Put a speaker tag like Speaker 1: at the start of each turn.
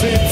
Speaker 1: Sit